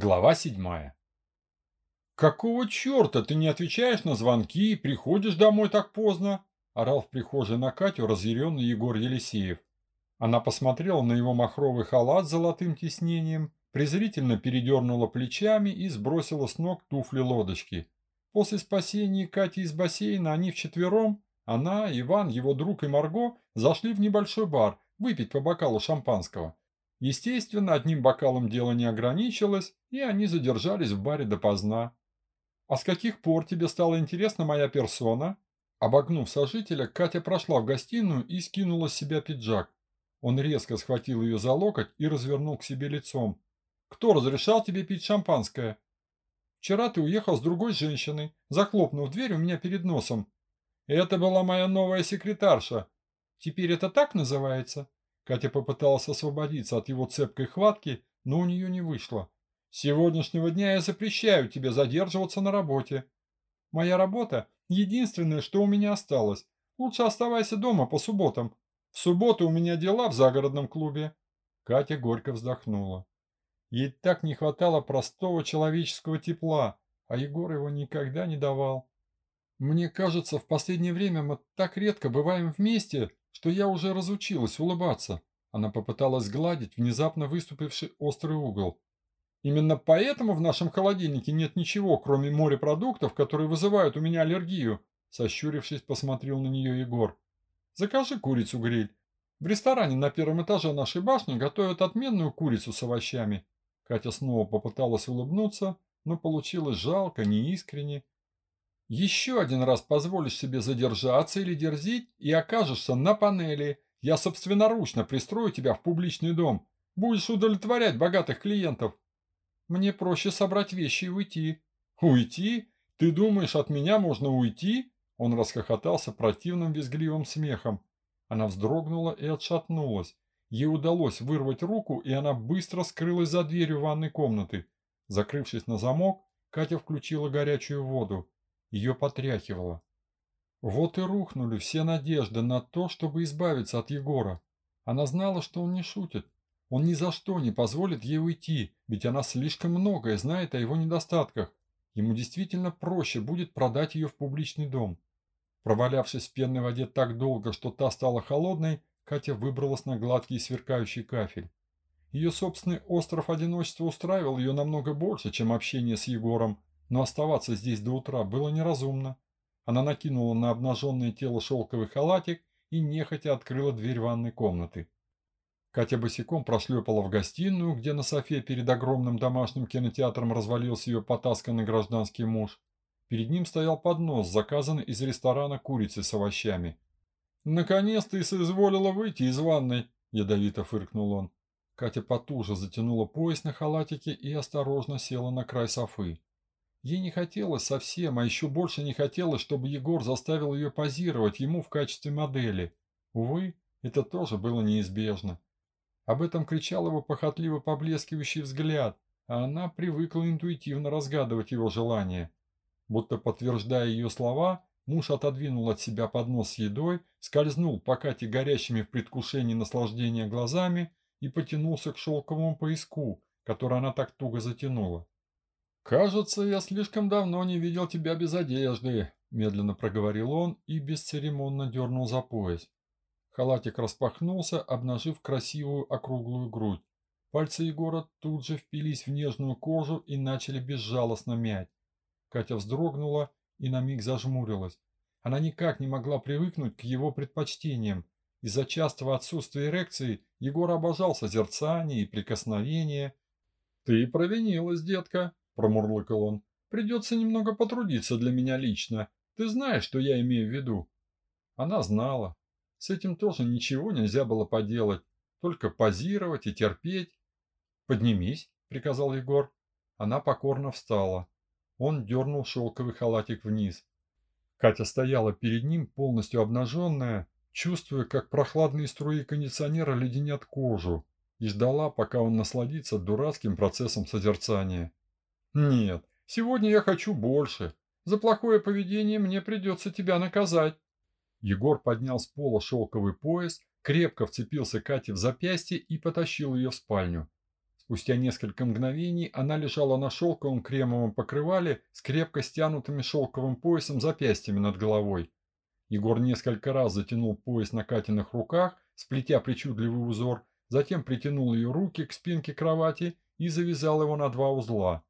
Глава седьмая. «Какого черта ты не отвечаешь на звонки и приходишь домой так поздно?» – орал в прихожей на Катю разъяренный Егор Елисеев. Она посмотрела на его махровый халат с золотым тиснением, презрительно передернула плечами и сбросила с ног туфли-лодочки. После спасения Кати из бассейна они вчетвером, она, Иван, его друг и Марго, зашли в небольшой бар выпить по бокалу шампанского. Естественно, одним бокалом дело не ограничилось, и они задержались в баре допоздна. «А с каких пор тебе стала интересна моя персона?» Обогнув сожителя, Катя прошла в гостиную и скинула с себя пиджак. Он резко схватил ее за локоть и развернул к себе лицом. «Кто разрешал тебе пить шампанское?» «Вчера ты уехал с другой женщиной, захлопнув дверь у меня перед носом. Это была моя новая секретарша. Теперь это так называется?» Катя попыталась освободиться от его цепкой хватки, но у нее не вышло. «С сегодняшнего дня я запрещаю тебе задерживаться на работе. Моя работа – единственное, что у меня осталось. Лучше оставайся дома по субботам. В субботу у меня дела в загородном клубе». Катя горько вздохнула. Ей так не хватало простого человеческого тепла, а Егор его никогда не давал. «Мне кажется, в последнее время мы так редко бываем вместе, что я уже разучилась улыбаться. Она попыталась сгладить внезапно выступивший острый угол. Именно поэтому в нашем холодильнике нет ничего, кроме морепродуктов, которые вызывают у меня аллергию. Сощурившись, посмотрел на нее Егор. Закажи курицу гриль. В ресторане на первом этаже нашей башни готовят отменную курицу с овощами. Катя снова попыталась улыбнуться, но получилось жалко, неискренне. Еще один раз позволишь себе задержаться или дерзить и окажешься на панели. Я собственноручно пристрою тебя в публичный дом. Будешь удовлетворять богатых клиентов. Мне проще собрать вещи и уйти. Уйти? Ты думаешь, от меня можно уйти? Он расхохотался противным визгливым смехом. Она вздрогнула и отшатнулась. Ей удалось вырвать руку, и она быстро скрылась за дверью ванной комнаты. Закрывшись на замок, Катя включила горячую воду. Ее потряхивало. Вот и рухнули все надежды на то, чтобы избавиться от Егора. Она знала, что он не шутит. Он ни за что не позволит ей уйти, ведь она слишком многое знает о его недостатках. Ему действительно проще будет продать ее в публичный дом. Провалявшись в пенной воде так долго, что та стала холодной, Катя выбралась на гладкий сверкающий кафель. Ее собственный остров одиночества устраивал ее намного больше, чем общение с Егором, но оставаться здесь до утра было неразумно. Она накинула на обнаженное тело шелковый халатик и нехотя открыла дверь ванной комнаты. Катя босиком прошлепала в гостиную, где на софе перед огромным домашним кинотеатром развалился ее потасканный гражданский муж. Перед ним стоял поднос, заказанный из ресторана курицы с овощами. «Наконец ты соизволила выйти из ванной!» – ядовито фыркнул он. Катя потуже затянула пояс на халатике и осторожно села на край софы. Ей не хотелось совсем, а еще больше не хотелось, чтобы Егор заставил ее позировать ему в качестве модели. Увы, это тоже было неизбежно. Об этом кричал его похотливо поблескивающий взгляд, а она привыкла интуитивно разгадывать его желания. Будто подтверждая ее слова, муж отодвинул от себя поднос с едой, скользнул по Кате горящими в предвкушении наслаждения глазами и потянулся к шелковому пояску, который она так туго затянула. «Кажется, я слишком давно не видел тебя без одежды», – медленно проговорил он и бесцеремонно дернул за пояс. Халатик распахнулся, обнажив красивую округлую грудь. Пальцы Егора тут же впились в нежную кожу и начали безжалостно мять. Катя вздрогнула и на миг зажмурилась. Она никак не могла привыкнуть к его предпочтениям. Из-за частого отсутствия эрекции Егор обожал созерцание и прикосновение. «Ты провинилась, детка», промурлыкал он. «Придется немного потрудиться для меня лично. Ты знаешь, что я имею в виду?» Она знала. С этим тоже ничего нельзя было поделать. Только позировать и терпеть. «Поднимись», — приказал Егор. Она покорно встала. Он дернул шелковый халатик вниз. Катя стояла перед ним, полностью обнаженная, чувствуя, как прохладные струи кондиционера леденят кожу, и ждала, пока он насладится дурацким процессом созерцания. «Нет, сегодня я хочу больше. За плохое поведение мне придется тебя наказать». Егор поднял с пола шелковый пояс, крепко вцепился Кате в запястье и потащил ее в спальню. Спустя несколько мгновений она лежала на шелковом кремовом покрывале с крепко стянутыми шелковым поясом запястьями над головой. Егор несколько раз затянул пояс на Катиных руках, сплетя причудливый узор, затем притянул ее руки к спинке кровати и завязал его на два узла.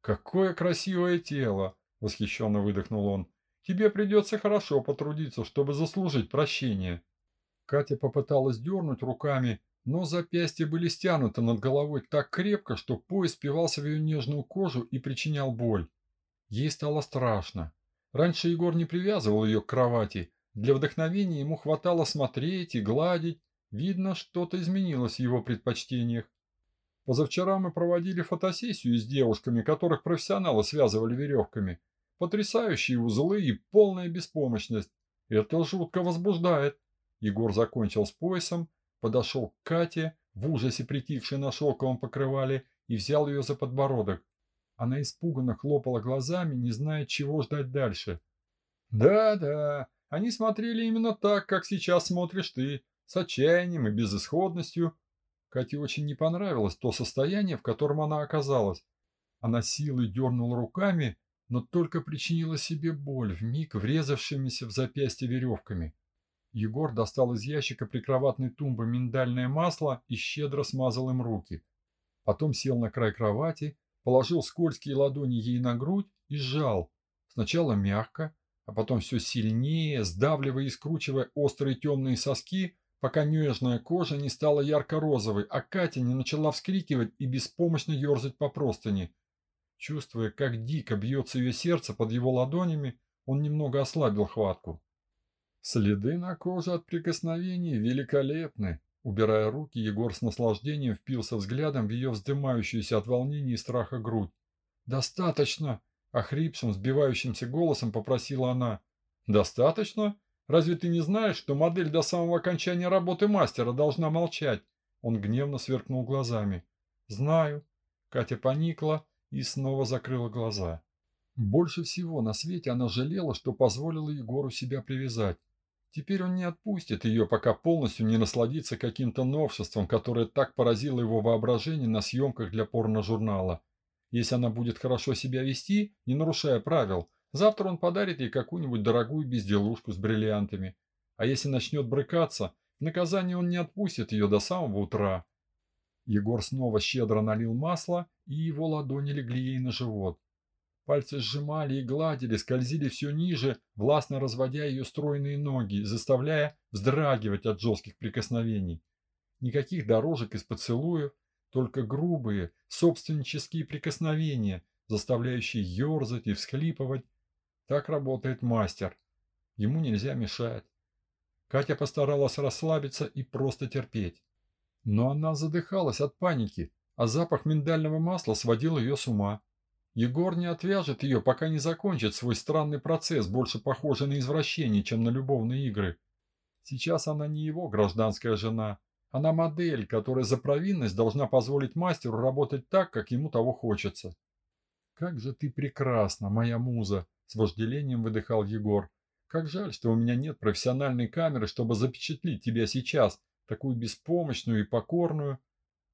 «Какое красивое тело!» – восхищенно выдохнул он. «Тебе придется хорошо потрудиться, чтобы заслужить прощение». Катя попыталась дернуть руками, но запястья были стянуты над головой так крепко, что пояс впивался в ее нежную кожу и причинял боль. Ей стало страшно. Раньше Егор не привязывал ее к кровати. Для вдохновения ему хватало смотреть и гладить. Видно, что-то изменилось в его предпочтениях. Позавчера мы проводили фотосессию с девушками, которых профессионалы связывали веревками. Потрясающие узлы и полная беспомощность. Это жутко возбуждает. Егор закончил с поясом, подошел к Кате, в ужасе притихшей на шелковом покрывале, и взял ее за подбородок. Она испуганно хлопала глазами, не зная, чего ждать дальше. «Да-да, они смотрели именно так, как сейчас смотришь ты, с отчаянием и безысходностью». Кате очень не понравилось то состояние, в котором она оказалась. Она силой дернула руками, но только причинила себе боль, вмиг врезавшимися в запястье веревками. Егор достал из ящика прикроватной тумбы миндальное масло и щедро смазал им руки. Потом сел на край кровати, положил скользкие ладони ей на грудь и сжал. Сначала мягко, а потом все сильнее, сдавливая и скручивая острые темные соски, пока нежная кожа не стала ярко-розовой, а Катя не начала вскрикивать и беспомощно ерзать по простыни. Чувствуя, как дико бьется ее сердце под его ладонями, он немного ослабил хватку. Следы на коже от прикосновений великолепны. Убирая руки, Егор с наслаждением впился взглядом в ее вздымающуюся от волнения и страха грудь. «Достаточно!» – охрипшим, сбивающимся голосом попросила она. «Достаточно? Разве ты не знаешь, что модель до самого окончания работы мастера должна молчать?» Он гневно сверкнул глазами. «Знаю». Катя поникла и снова закрыла глаза. Больше всего на свете она жалела, что позволила Егору себя привязать. Теперь он не отпустит ее, пока полностью не насладится каким-то новшеством, которое так поразило его воображение на съемках для порно-журнала. Если она будет хорошо себя вести, не нарушая правил, завтра он подарит ей какую-нибудь дорогую безделушку с бриллиантами. А если начнет брыкаться, наказание он не отпустит ее до самого утра. Егор снова щедро налил масло, и его ладони легли ей на живот. Пальцы сжимали и гладили, скользили все ниже, властно разводя ее стройные ноги, заставляя вздрагивать от жестких прикосновений. Никаких дорожек из поцелуев, только грубые, собственнические прикосновения, заставляющие ерзать и всхлипывать. Так работает мастер. Ему нельзя мешать. Катя постаралась расслабиться и просто терпеть. Но она задыхалась от паники, а запах миндального масла сводил ее с ума. Егор не отвяжет ее, пока не закончит свой странный процесс, больше похожий на извращение, чем на любовные игры. Сейчас она не его гражданская жена. Она модель, которая за провинность должна позволить мастеру работать так, как ему того хочется. «Как же ты прекрасна, моя муза!» – с вожделением выдыхал Егор. «Как жаль, что у меня нет профессиональной камеры, чтобы запечатлить тебя сейчас, такую беспомощную и покорную».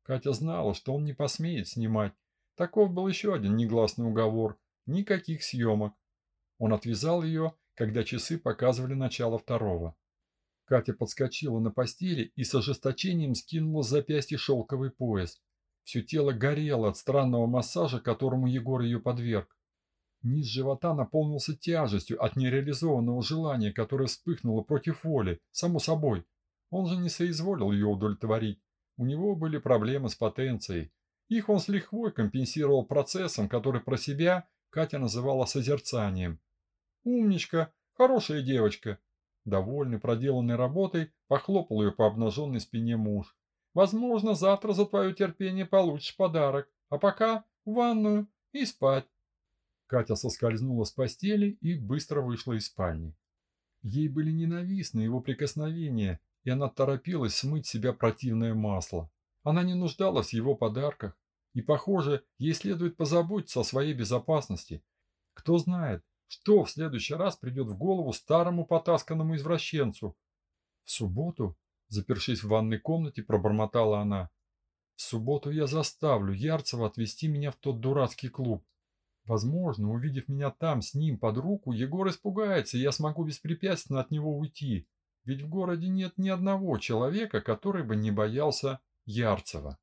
Катя знала, что он не посмеет снимать, Таков был еще один негласный уговор. Никаких съемок. Он отвязал ее, когда часы показывали начало второго. Катя подскочила на постели и с ожесточением скинула с запястья шелковый пояс. Все тело горело от странного массажа, которому Егор ее подверг. Низ живота наполнился тяжестью от нереализованного желания, которое вспыхнуло против воли, само собой. Он же не соизволил ее удовлетворить. У него были проблемы с потенцией, их он с лихвой компенсировал процессом, который про себя Катя называла созерцанием. «Умничка, хорошая девочка!» Довольный проделанной работой, похлопал ее по обнаженной спине муж. «Возможно, завтра за твое терпение получишь подарок, а пока в ванную и спать». Катя соскользнула с постели и быстро вышла из спальни. Ей были ненавистны его прикосновения, и она торопилась смыть себя противное масло. Она не нуждалась в его подарках, и, похоже, ей следует позаботиться о своей безопасности. Кто знает, что в следующий раз придет в голову старому потасканному извращенцу. В субботу, запершись в ванной комнате, пробормотала она. В субботу я заставлю Ярцева отвезти меня в тот дурацкий клуб. Возможно, увидев меня там с ним под руку, Егор испугается, и я смогу беспрепятственно от него уйти. Ведь в городе нет ни одного человека, который бы не боялся Ярцева.